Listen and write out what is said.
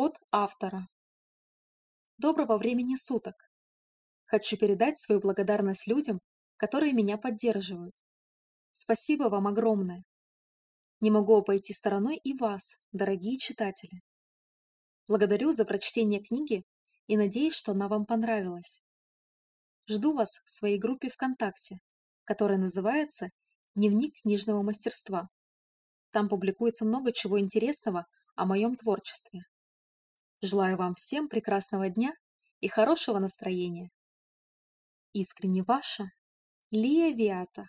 От автора. Доброго времени суток. Хочу передать свою благодарность людям, которые меня поддерживают. Спасибо вам огромное. Не могу обойти стороной и вас, дорогие читатели. Благодарю за прочтение книги и надеюсь, что она вам понравилась. Жду вас в своей группе ВКонтакте, которая называется «Дневник книжного мастерства». Там публикуется много чего интересного о моем творчестве. Желаю вам всем прекрасного дня и хорошего настроения. Искренне ваша Лия Виата.